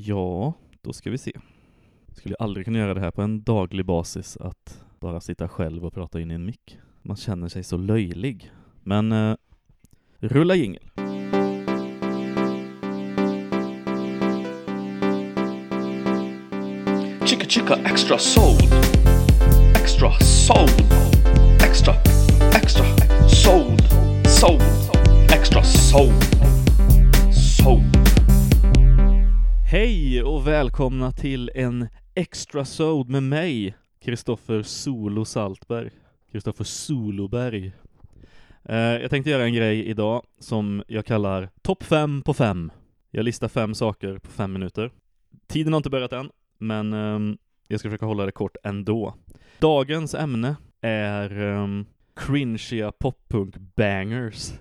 Ja, då ska vi se. Skulle jag aldrig kunna göra det här på en daglig basis, att bara sitta själv och prata in i en mick. Man känner sig så löjlig. Men eh, rulla jingel. Chicka chicka Extra Sold. Extra Sold. Extra, extra Sold. Sold. Extra Sold. Hej och välkomna till en extra sod med mig, Kristoffer Solo Saltberg. Kristoffer Soloberg. Eh, jag tänkte göra en grej idag som jag kallar Topp 5 på 5. Jag listar fem saker på fem minuter. Tiden har inte börjat än, men ehm, jag ska försöka hålla det kort ändå. Dagens ämne är ehm, um, cringiga poppunk-bangers.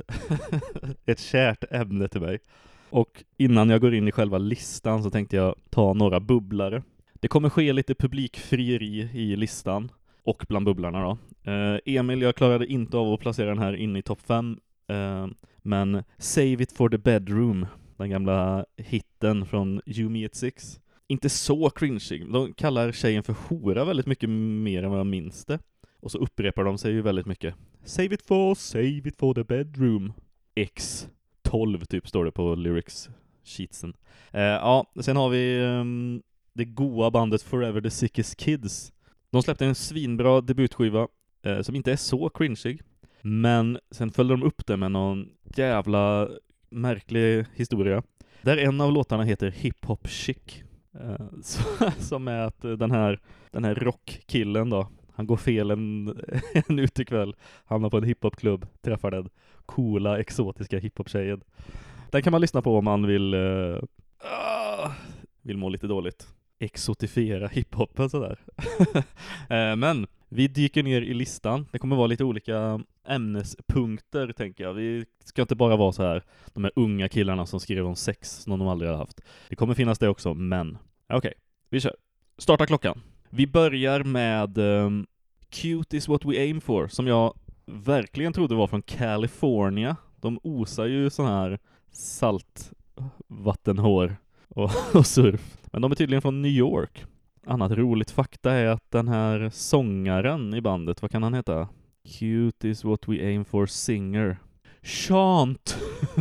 Ett kärt ämne till mig. Och innan jag går in i själva listan så tänkte jag ta några bubblare. Det kommer ske lite publikfrieri i listan och bland bubblarna då. Eh, Emil, jag klarade inte av att placera den här in i topp 5, eh, men Save It For The Bedroom, den gamla hitten från You Me At Six, inte så cringeig. De kallar tjejen för hora väldigt mycket mer än vad jag minns det. Och så upprepar de sig ju väldigt mycket. Save it for, save it for the bedroom. X 12 typ står det på lyrics sheetsen. Eh, ja, sen har vi um, det goa bandet Forever the Sickest Kids. De släppte en svinbra debutskiva eh, som inte är så cringeig. Men sen följde de upp det med någon jävla märklig historia. Där en av låtarna heter Hip Hop Chic. Eh, så, som är att den här, den här rockkillen då, han går fel en, en utekväll, hamnar på en hiphopklubb, träffar den coola, exotiska hiphop-tjejen. Den kan man lyssna på om man vill, uh, vill må lite dåligt. Exotifiera hiphopen sådär. uh, men vi dyker ner i listan. Det kommer vara lite olika ämnespunkter, tänker jag. Vi ska inte bara vara så här de här unga killarna som skriver om sex som de aldrig har haft. Det kommer finnas det också, men okej, okay, vi kör. Starta klockan. Vi börjar med um, Cute is what we aim for, som jag verkligen trodde var från California. De osar ju sån här saltvattenhår och, och surf. Men de är tydligen från New York. Annat roligt fakta är att den här sångaren i bandet, vad kan han heta? Cute is what we aim for singer. Chant!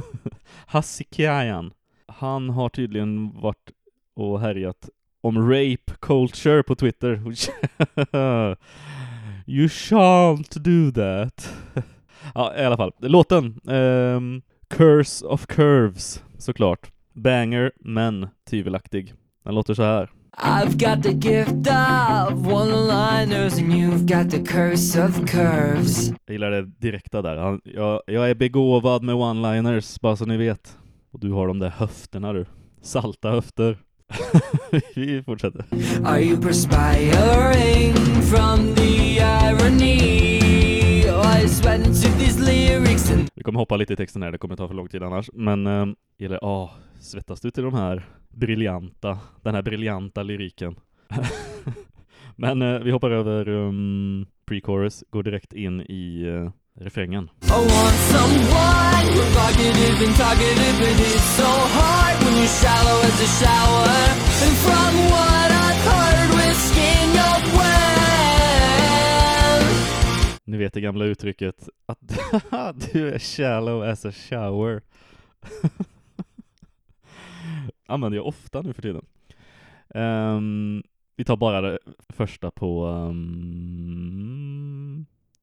Hassikayan. Han har tydligen varit och härjat om rape culture på Twitter. you shan't do that. ja, i alla fall. Låten. Um, Curse of Curves, såklart. Banger, men tvivelaktig. Den låter så här. I've got the gift of one-liners and you've got the curse of curves. Jag gillar det direkta där. Han, jag, jag är begåvad med one-liners, bara så ni vet. Och du har de där höfterna du. Salta höfter. Vi fortsätter. Are you perspiring from the irony? I sweat into these lyrics and Vi kommer hoppa lite i texten här, det kommer ta för lång tid annars. Men äh, gillar, ah, svettas du till de här briljanta, den här briljanta lyriken? Men äh, vi hoppar över um, pre-chorus, går direkt in i uh, refrängen. Ni vet det gamla uttrycket att du är shallow as a shower. Använder jag ofta nu för tiden. Um, vi tar bara det första på um,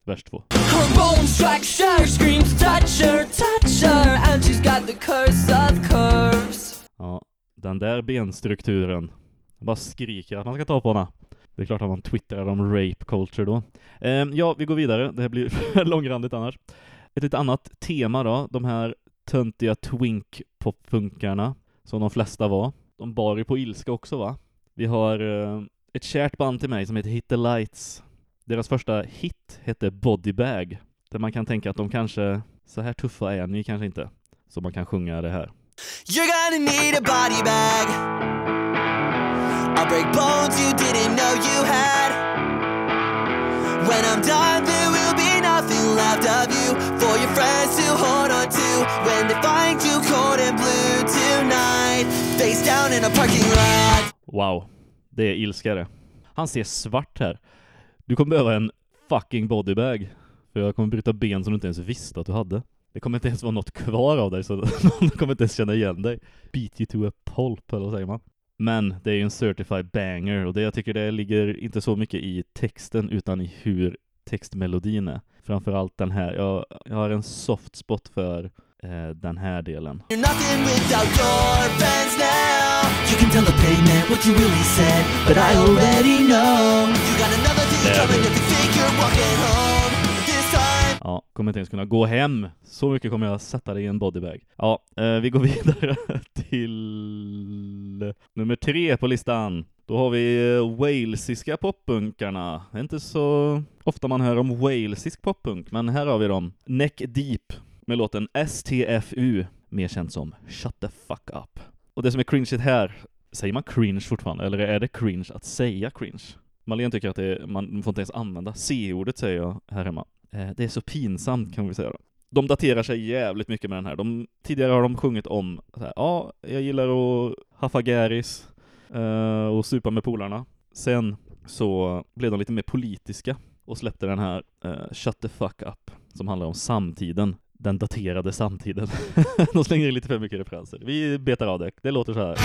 vers två. Her bones strike sure screams touch her, touch her And she's got the curse of curves Ja, den där benstrukturen. Jag bara skriker att man ska ta på henne. Det är klart att man twittrar om rape culture då. Ehm, ja, vi går vidare. Det här blir långrandigt annars. Ett lite annat tema då. De här töntiga twink-popfunkarna, som de flesta var. De bar ju på ilska också va? Vi har eh, ett kärt band till mig som heter Hit the Lights. Deras första hit hette Bodybag, där man kan tänka att de kanske, så här tuffa är ni kanske inte, så man kan sjunga det här. You're gonna need a body bag I'll break bones you didn't know you had When I'm done there will be nothing left of you For your friends to hold on to When they find you cold and blue tonight face down in a parking lot. Wow, det är ilska det. Han ser svart här. Du kommer behöva en fucking bodybag. För jag kommer bryta ben som du inte ens visste att du hade. Det kommer inte ens vara något kvar av dig, så någon kommer inte ens känna igen dig. Beat you to a pulp, eller vad säger man? Men det är ju en certified banger och det jag tycker det ligger inte så mycket i texten utan i hur textmelodin är. Framförallt den här. Jag, jag har en soft spot för eh, den här delen. You're Eh. Ja, kommer inte ens kunna gå hem. Så mycket kommer jag sätta dig i en bodybag. Ja, eh, vi går vidare till nummer tre på listan. Då har vi eh, walesiska poppunkarna. Det är inte så ofta man hör om walesisk poppunk, men här har vi dem. Neck Deep med låten STFU, mer känd som Shut the fuck up. Och det som är cringeigt här, säger man cringe fortfarande, eller är det cringe att säga cringe? Marlene tycker att det är, man får inte ens använda C-ordet säger jag här hemma. Eh, Det är så pinsamt kan vi säga då. De daterar sig jävligt mycket med den här. De, tidigare har de sjungit om så här, ja, jag gillar att haffa gäris eh, och supa med polarna. Sen så blev de lite mer politiska och släppte den här eh, Shut the fuck up som handlar om samtiden. Den daterade samtiden. de slänger in lite för mycket referenser. Vi betar av det. Det låter så här.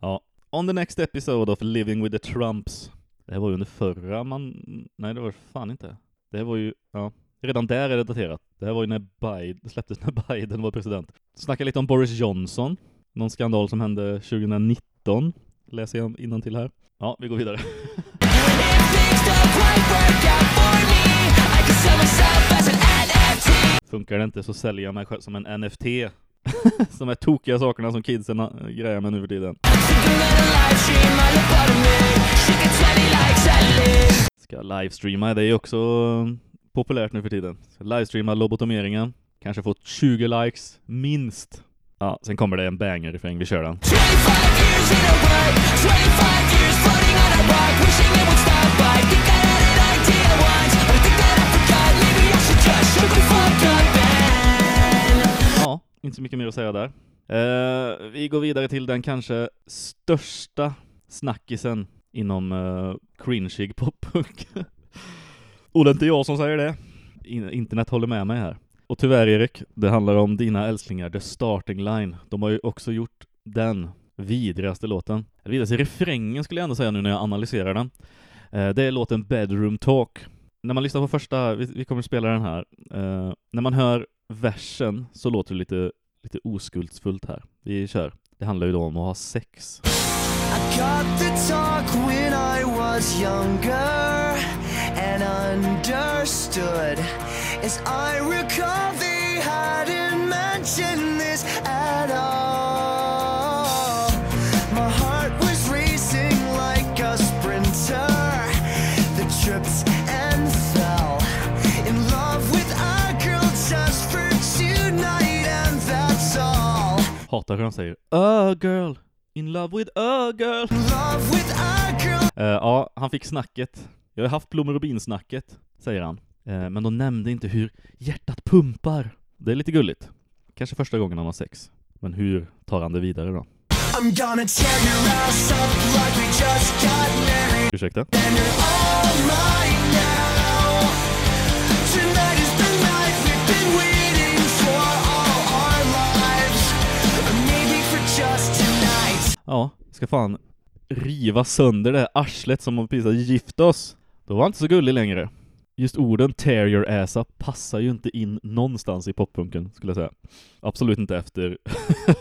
Ja. On the next episode of Living with the Trumps. Det här var ju under förra man... Nej, det var fan inte. Det här var ju, ja. Redan där är det daterat. Det här var ju när Biden, släpptes när Biden var president. Snacka lite om Boris Johnson. Någon skandal som hände 2019. Läser jag till här. Ja, vi går vidare. Funkar det inte så säljer jag mig själv som en NFT. som är tokiga sakerna som kidsen grejer med nu för tiden. Ska livestreama, det är ju också populärt nu för tiden. Ska livestreama lobotomeringen. Kanske fått 20 likes, minst. Ja, sen kommer det en banger-refräng, vi kör den. Ja, inte så mycket mer att säga där. Eh, vi går vidare till den kanske största snackisen inom eh, uh, cringeig poppunk. Och det är inte jag som säger det. In- internet håller med mig här. Och tyvärr Erik, det handlar om dina älsklingar, The Starting Line. De har ju också gjort den vidrigaste låten. Eller vidrigaste refrängen skulle jag ändå säga nu när jag analyserar den. Eh, det är låten Bedroom Talk. När man lyssnar på första, vi, vi kommer att spela den här. Eh, när man hör versen så låter det lite, lite oskuldsfullt här. Vi kör. Det handlar ju då om att ha sex. I got the talk when I was younger and understood. As I recall, they hadn't mentioned Hatar hur han säger A girl, in love with a girl. Love with a girl. Eh, ja, han fick snacket. Jag har haft blommor och bin-snacket, säger han. Eh, men de nämnde inte hur hjärtat pumpar. Det är lite gulligt. Kanske första gången han har sex. Men hur tar han det vidare då? I'm gonna tear your ass up like we just got married. Ursäkta? Ja, ska fan riva sönder det här arslet som har precis gift oss. Då var han inte så gullig längre. Just orden 'tear your ass up' passar ju inte in någonstans i poppunken, skulle jag säga. Absolut inte efter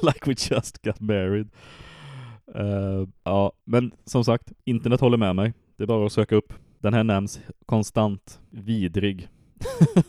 'like we just got married'. Uh, ja, men som sagt, internet håller med mig. Det är bara att söka upp. Den här nämns konstant. Vidrig.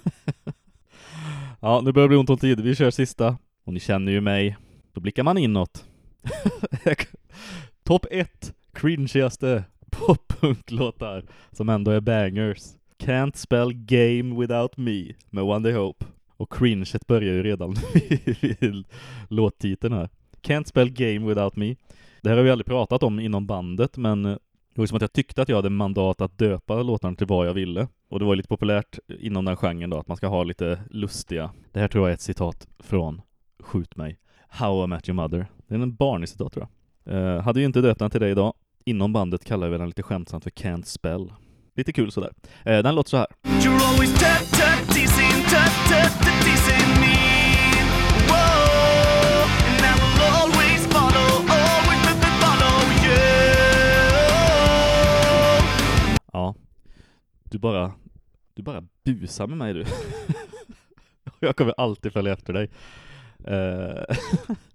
ja, nu börjar det bli ont om tid. Vi kör sista. Och ni känner ju mig. Då blickar man inåt. Topp 1, cringeigaste poppunklåtar som ändå är bangers. Can't spell game without me med One Day Hope. Och cringet börjar ju redan vid låttiteln här. Can't spell game without me. Det här har vi aldrig pratat om inom bandet, men eh, Det var som att jag tyckte att jag hade mandat att döpa låtarna till vad jag ville. Och det var lite populärt inom den genren då, att man ska ha lite lustiga. Det här tror jag är ett citat från Skjut mig. How I Met Your Mother. Det är en barnig citat tror jag. Eh, hade ju inte döpt den till dig idag. Inom bandet kallar vi den lite skämtsamt för Can't Spell. Lite kul sådär. Eh, den låter så här. Ja. Du bara, du bara busar med mig du. jag kommer alltid följa efter dig. Eh,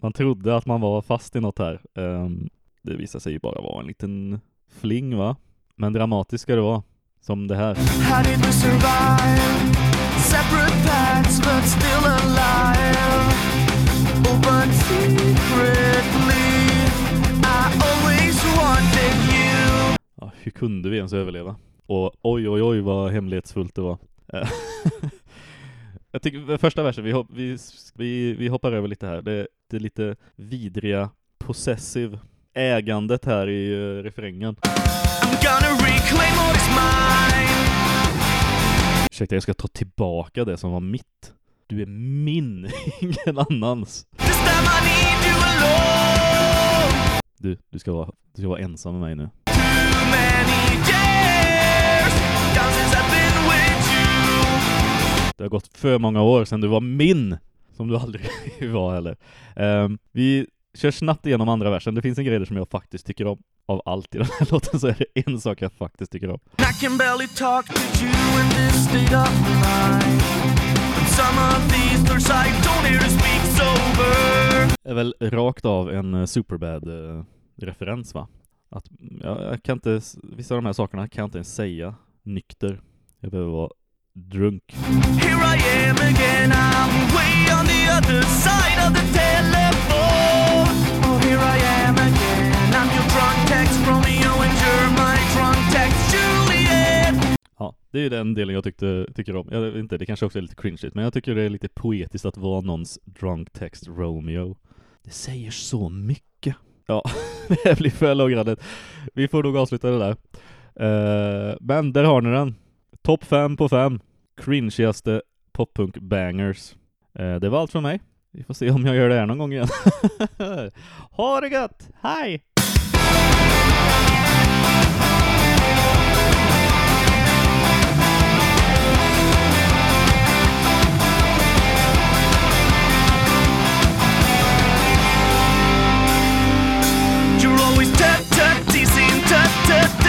man trodde att man var fast i något här. Ehm, det visade sig ju bara vara en liten fling va? Men dramatiskt ska det vara. Som det här. Ja, hur kunde vi ens överleva? Och oj, oj, oj vad hemlighetsfullt det var. Eh, Jag tycker första versen, vi, vi, vi, vi hoppar över lite här. Det, det lite vidriga, possessive ägandet här i uh, refrängen. Ursäkta, jag ska ta tillbaka det som var mitt. Du är min, ingen annans. Du, du ska vara, du ska vara ensam med mig nu. Det har gått för många år sedan du var min, som du aldrig var heller. Ehm, vi kör snabbt igenom andra versen. Det finns en grej där som jag faktiskt tycker om. Av allt i den här låten så är det en sak jag faktiskt tycker om. I can barely talk to you in this state of mind. Some of these thirds I don't hear speak sober. Det är väl rakt av en eh, Superbad-referens va? Att, ja, jag kan inte, vissa av de här sakerna kan jag inte ens säga nykter. Jag behöver vara drunk. Here I am again, I'm way Ja, det är ju den delen jag tyckte, tycker om. Jag vet inte, det kanske också är lite cringeigt, men jag tycker det är lite poetiskt att vara någons drunk text Romeo. Det säger så mycket. Ja, det här blir för långrandigt. Vi får nog avsluta det där. Eh, men där har ni den. Topp 5 på 5. Cringeigaste poppunk bangers. Eh, det var allt från mig. Vi får se om jag gör det här någon gång igen. ha det gött! Hej! You're always tut tut teasing, tut tut